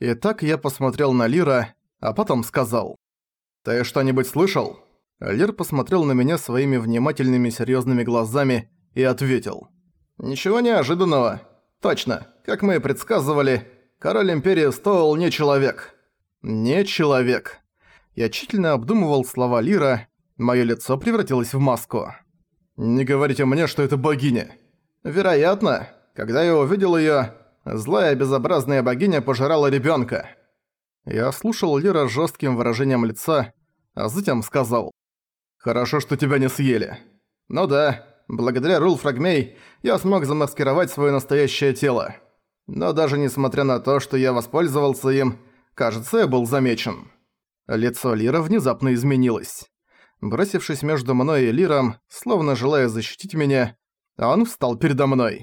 И так я посмотрел на Лира, а потом сказал. «Ты что-нибудь слышал?» Лир посмотрел на меня своими внимательными серьезными глазами и ответил. «Ничего неожиданного. Точно, как мы и предсказывали, король Империи Стоул не человек». «Не человек». Я тщательно обдумывал слова Лира, моё лицо превратилось в маску. «Не говорите мне, что это богиня». «Вероятно. Когда я увидел её, злая безобразная богиня пожирала ребёнка». Я слушал Лира с жёстким выражением лица, а затем сказал. «Хорошо, что тебя не съели». «Ну да, благодаря Рул Фрагмей я смог замаскировать своё настоящее тело. Но даже несмотря на то, что я воспользовался им, кажется, я был замечен». Лицо Лира внезапно изменилось. Бросившись между мной и Лиром, словно желая защитить меня, он встал передо мной.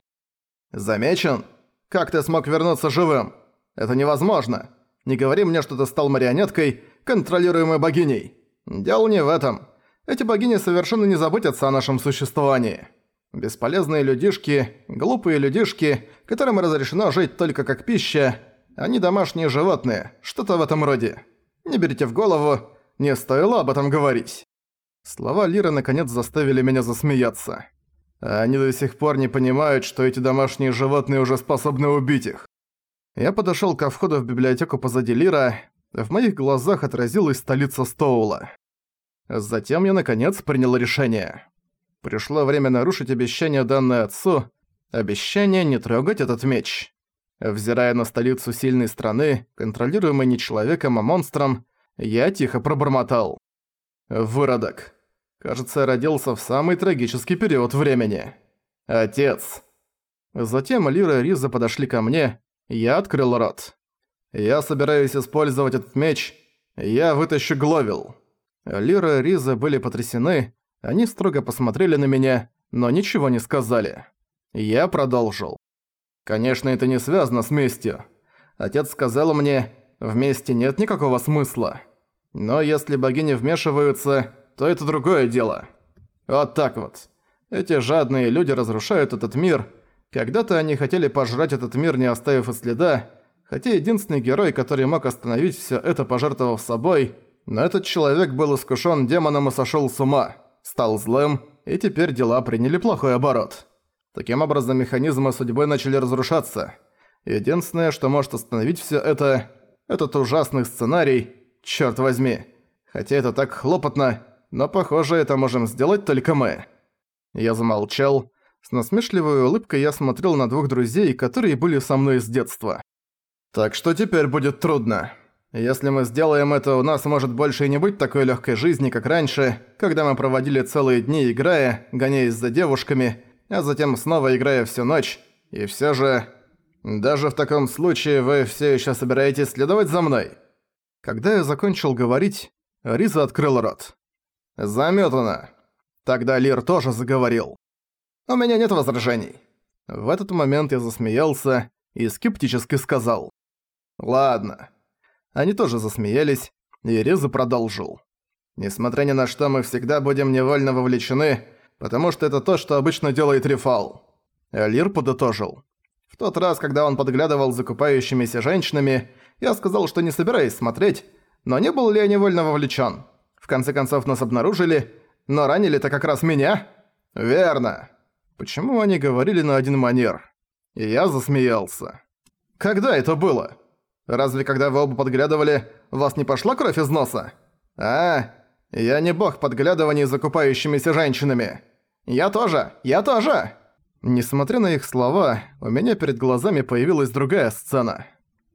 «Замечен? Как ты смог вернуться живым? Это невозможно. Не говори мне, что ты стал марионеткой, контролируемой богиней. Дело не в этом. Эти богини совершенно не заботятся о нашем существовании. Бесполезные людишки, глупые людишки, которым разрешено жить только как пища, они домашние животные, что-то в этом роде. Не берите в голову, не стоило об этом говорить. Слова Лиры наконец заставили меня засмеяться. Они до сих пор не понимают, что эти домашние животные уже способны убить их. Я подошёл ко входу в библиотеку позади Лира, в моих глазах отразилась столица Стоула. Затем я, наконец, принял решение. Пришло время нарушить обещание, данное отцу, обещание не трогать этот меч. Взирая на столицу сильной страны, контролируемой не человеком, а монстром, я тихо пробормотал. «Выродок. Кажется, я родился в самый трагический период времени. Отец». Затем Лира и Риза подошли ко мне, я открыл рот. «Я собираюсь использовать этот меч. Я вытащу Гловил». Лира и Риза были потрясены, они строго посмотрели на меня, но ничего не сказали. Я продолжил. Конечно, это не связано с местью. Отец сказал мне, в мести нет никакого смысла. Но если богини вмешиваются, то это другое дело. Вот так вот. Эти жадные люди разрушают этот мир. Когда-то они хотели пожрать этот мир, не оставив и следа, хотя единственный герой, который мог остановить все это, пожертвовав собой, но этот человек был искушен демоном и сошел с ума, стал злым, и теперь дела приняли плохой оборот. Таким образом, механизмы судьбы начали разрушаться. Единственное, что может остановить все это, этот ужасный сценарий, черт возьми. Хотя это так хлопотно, но похоже, это можем сделать только мы. Я замолчал. С насмешливой улыбкой я смотрел на двух друзей, которые были со мной с детства. Так что теперь будет трудно. Если мы сделаем это, у нас может больше и не быть такой легкой жизни, как раньше, когда мы проводили целые дни играя, гоняясь за девушками, а затем снова играя всю ночь, и все же... Даже в таком случае вы все еще собираетесь следовать за мной?» Когда я закончил говорить, Риза открыл рот. «Замётано!» Тогда Лир тоже заговорил. «У меня нет возражений». В этот момент я засмеялся и скептически сказал. «Ладно». Они тоже засмеялись, и Риза продолжил. «Несмотря ни на что, мы всегда будем невольно вовлечены потому что это то, что обычно делает Рефал». Лир подытожил. В тот раз, когда он подглядывал за купающимися женщинами, я сказал, что не собираюсь смотреть, но не был ли я невольно вовлечен. В конце концов нас обнаружили, но ранили-то как раз меня. Верно. Почему они говорили на один манер? И я засмеялся. Когда это было? Разве когда вы оба подглядывали, вас не пошла кровь из носа? А, я не бог подглядываний за купающимися женщинами. Я тоже, я тоже!» Несмотря на их слова, у меня перед глазами появилась другая сцена.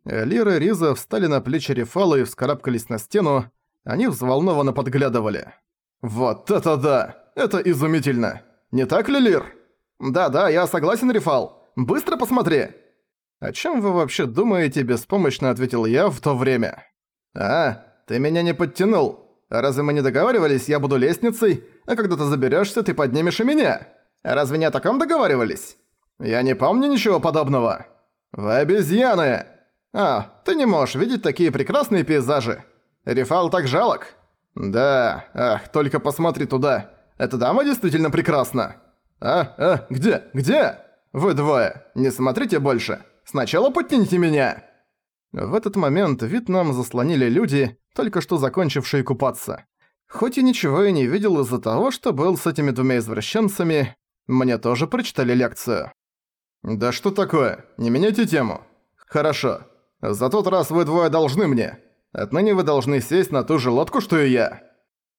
Лира и Риза встали на плечи Рефала и вскарабкались на стену, они взволнованно подглядывали. «Вот это да! Это изумительно! Не так ли, Лир?» «Да-да, я согласен, Рефал! Быстро посмотри!» «О чем вы вообще думаете?» – беспомощно ответил я в то время. «А, ты меня не подтянул. Разве мы не договаривались, я буду лестницей, а когда ты заберёшься, ты поднимешь и меня? Разве не о таком договаривались? Я не помню ничего подобного. Вы обезьяны! А, ты не можешь видеть такие прекрасные пейзажи. Рефал так жалок. Да, ах, только посмотри туда. Эта дама действительно прекрасна. А, а, где, где? Вы двое, не смотрите больше. Сначала подтяните меня. В этот момент вид нам заслонили люди, только что закончившие купаться. Хоть и ничего я не видел из-за того, что был с этими двумя извращенцами, мне тоже прочитали лекцию. «Да что такое? Не меняйте тему». «Хорошо. За тот раз вы двое должны мне. Отныне вы должны сесть на ту же лодку, что и я».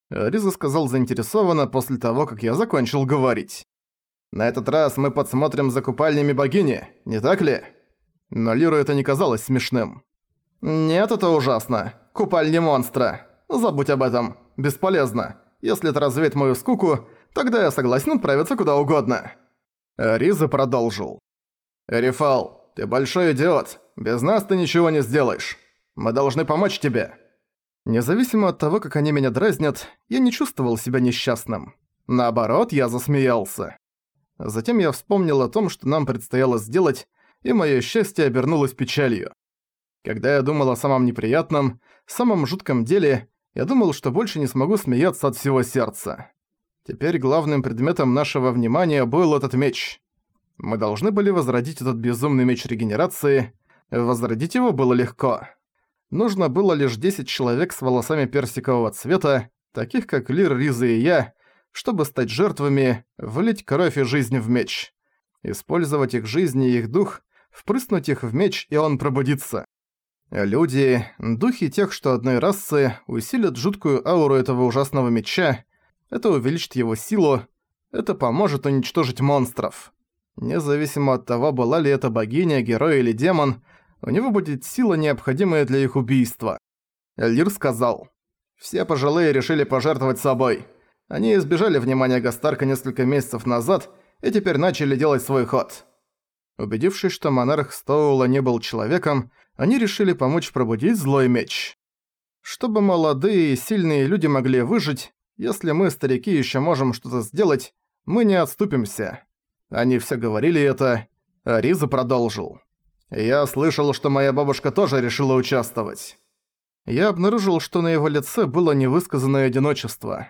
Риза сказал заинтересованно после того, как я закончил говорить. «На этот раз мы подсмотрим за купальнями богини, не так ли?» Но Лиру это не казалось смешным. «Нет, это ужасно. Купальни монстра. Забудь об этом. Бесполезно. Если это развеет мою скуку, тогда я согласен отправиться куда угодно». Риза продолжил. «Рифал, ты большой идиот. Без нас ты ничего не сделаешь. Мы должны помочь тебе». Независимо от того, как они меня дразнят, я не чувствовал себя несчастным. Наоборот, я засмеялся. Затем я вспомнил о том, что нам предстояло сделать, и моё счастье обернулось печалью. Когда я думал о самом неприятном, самом жутком деле, я думал, что больше не смогу смеяться от всего сердца. Теперь главным предметом нашего внимания был этот меч. Мы должны были возродить этот безумный меч регенерации. Возродить его было легко. Нужно было лишь 10 человек с волосами персикового цвета, таких как Лир, Риза и я, чтобы стать жертвами, вылить кровь и жизнь в меч. Использовать их жизнь и их дух, впрыснуть их в меч, и он пробудится. Люди, духи тех, что одной расы, усилят жуткую ауру этого ужасного меча, это увеличит его силу, это поможет уничтожить монстров. Независимо от того, была ли это богиня, герой или демон, у него будет сила, необходимая для их убийства. Эльдир сказал, «Все пожилые решили пожертвовать собой. Они избежали внимания Гастарка несколько месяцев назад и теперь начали делать свой ход». Убедившись, что монарх Стоула не был человеком, они решили помочь пробудить злой меч. Чтобы молодые и сильные люди могли выжить, если мы, старики, еще можем что-то сделать, мы не отступимся. Они все говорили это, а Риза продолжил. «Я слышал, что моя бабушка тоже решила участвовать». Я обнаружил, что на его лице было невысказанное одиночество.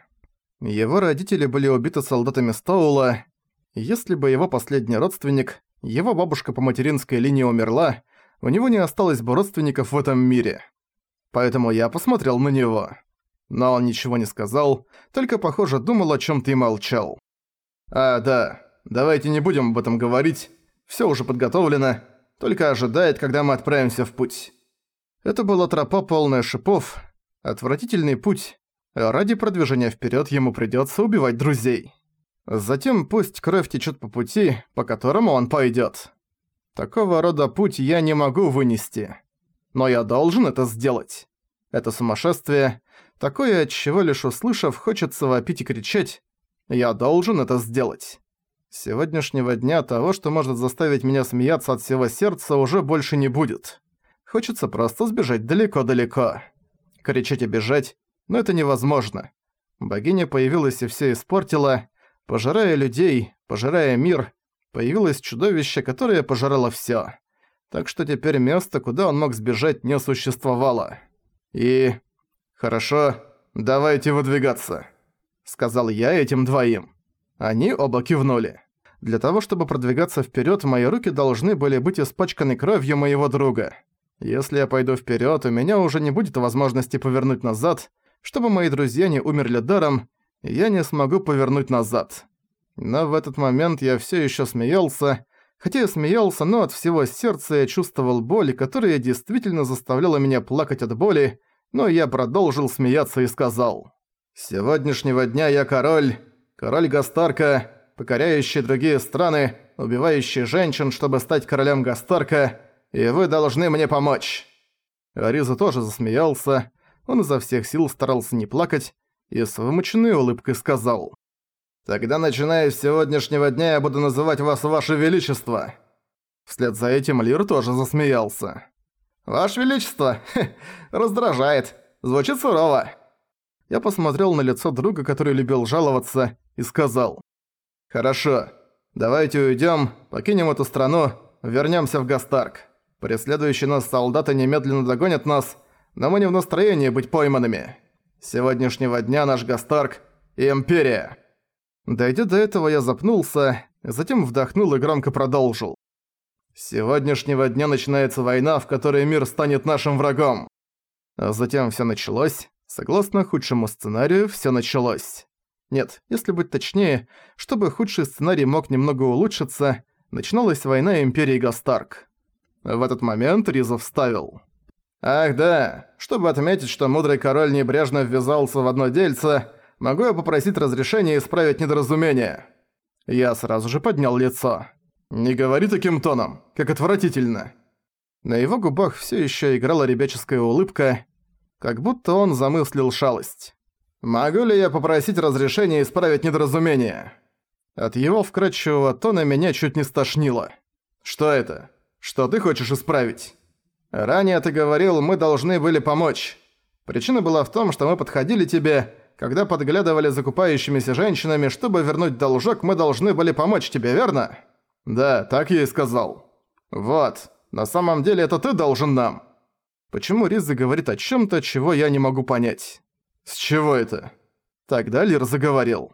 Его родители были убиты солдатами Стоула. Если бы его последний родственник, его бабушка по материнской линии умерла, у него не осталось бы родственников в этом мире. Поэтому я посмотрел на него. Но он ничего не сказал, только, похоже, думал о чем-то и молчал. «А, да, Давайте не будем об этом говорить. Все уже подготовлено. Только ожидает, когда мы отправимся в путь. Это была тропа полная шипов. Отвратительный путь. ради продвижения вперед ему придется убивать друзей. Затем пусть кровь течет по пути, по которому он пойдет. Такого рода путь я не могу вынести. Но я должен это сделать. Это сумасшествие. Такое, от чего лишь услышав, хочется вопить и кричать. Я должен это сделать сегодняшнего дня того, что может заставить меня смеяться от всего сердца, уже больше не будет. Хочется просто сбежать далеко-далеко. Кричать и бежать, но это невозможно. Богиня появилась и все испортила, пожирая людей, пожирая мир. Появилось чудовище, которое пожирало все. Так что теперь место, куда он мог сбежать, не существовало. И... «Хорошо, давайте выдвигаться», — сказал я этим двоим. Они оба кивнули. Для того, чтобы продвигаться вперед, мои руки должны были быть испачканы кровью моего друга. Если я пойду вперед, у меня уже не будет возможности повернуть назад. Чтобы мои друзья не умерли даром, я не смогу повернуть назад. Но в этот момент я все еще смеялся. Хотя я смеялся, но от всего сердца я чувствовал боль, которая действительно заставляла меня плакать от боли, но я продолжил смеяться и сказал. «С сегодняшнего дня я король, король Гастарка, покоряющий другие страны, убивающий женщин, чтобы стать королем Гастарка, и вы должны мне помочь». Ариза тоже засмеялся, он изо всех сил старался не плакать, и с вымученной улыбкой сказал. «Тогда, начиная с сегодняшнего дня, я буду называть вас Ваше Величество». Вслед за этим Лир тоже засмеялся. «Ваше Величество! Хе, раздражает. Звучит сурово». Я посмотрел на лицо друга, который любил жаловаться, и сказал. «Хорошо. Давайте уйдем, покинем эту страну, вернемся в Гастарк. Преследующие нас солдаты немедленно догонят нас, но мы не в настроении быть пойманными. С сегодняшнего дня наш Гастарк – Империя». Дойдя до этого, я запнулся, затем вдохнул и громко продолжил. С сегодняшнего дня начинается война, в которой мир станет нашим врагом. А затем всё началось. Согласно худшему сценарию, всё началось. Нет, если быть точнее, чтобы худший сценарий мог немного улучшиться, начиналась война Империи Гастарк. В этот момент Риза вставил. «Ах да, чтобы отметить, что мудрый король небрежно ввязался в одно дельце, могу я попросить разрешения исправить недоразумение?» Я сразу же поднял лицо. «Не говори таким тоном, как отвратительно!» На его губах всё ещё играла ребяческая улыбка, как будто он замыслил шалость. «Могу ли я попросить разрешения исправить недоразумение?» От его вкрадчивого тона меня чуть не стошнило. «Что это? Что ты хочешь исправить?» «Ранее ты говорил, мы должны были помочь. Причина была в том, что мы подходили тебе, когда подглядывали за купающимися женщинами, чтобы вернуть должок, мы должны были помочь тебе, верно?» «Да, так я и сказал». «Вот, на самом деле это ты должен нам». Почему Риз заговорит о чём-то, чего я не могу понять? «С чего это?» Тогда Лир заговорил.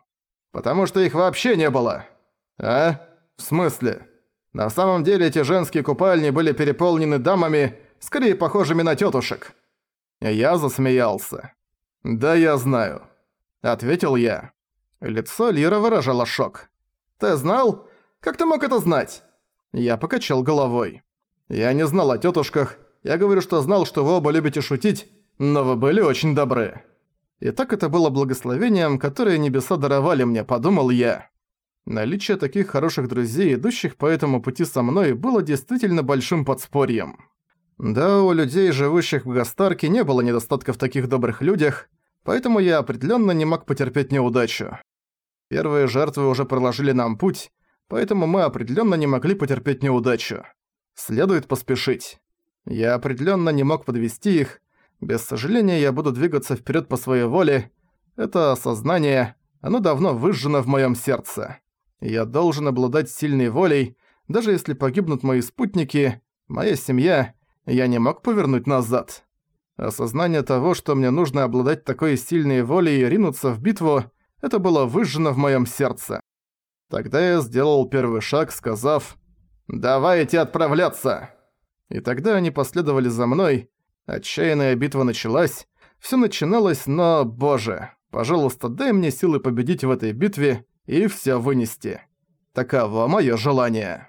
«Потому что их вообще не было». «А? В смысле?» «На самом деле эти женские купальни были переполнены дамами, скорее похожими на тётушек». Я засмеялся. «Да я знаю», — ответил я. Лицо Лира выражало шок. «Ты знал? Как ты мог это знать?» Я покачал головой. «Я не знал о тётушках. Я говорю, что знал, что вы оба любите шутить, но вы были очень добры». И так это было благословением, которое небеса даровали мне, подумал я. Наличие таких хороших друзей, идущих по этому пути со мной, было действительно большим подспорьем. Да, у людей, живущих в Гастарке, не было недостатка в таких добрых людях, поэтому я определенно не мог потерпеть неудачу. Первые жертвы уже проложили нам путь, поэтому мы определенно не могли потерпеть неудачу. Следует поспешить. Я определенно не мог подвести их. Без сожаления, я буду двигаться вперед по своей воле. Это осознание, оно давно выжжено в моем сердце. Я должен обладать сильной волей, даже если погибнут мои спутники, моя семья, я не мог повернуть назад. Осознание того, что мне нужно обладать такой сильной волей и ринуться в битву, это было выжжено в моем сердце. Тогда я сделал первый шаг, сказав «Давайте отправляться!» И тогда они последовали за мной. Отчаянная битва началась. Всё начиналось, но, боже, пожалуйста, дай мне силы победить в этой битве и всё вынести. Таково моё желание.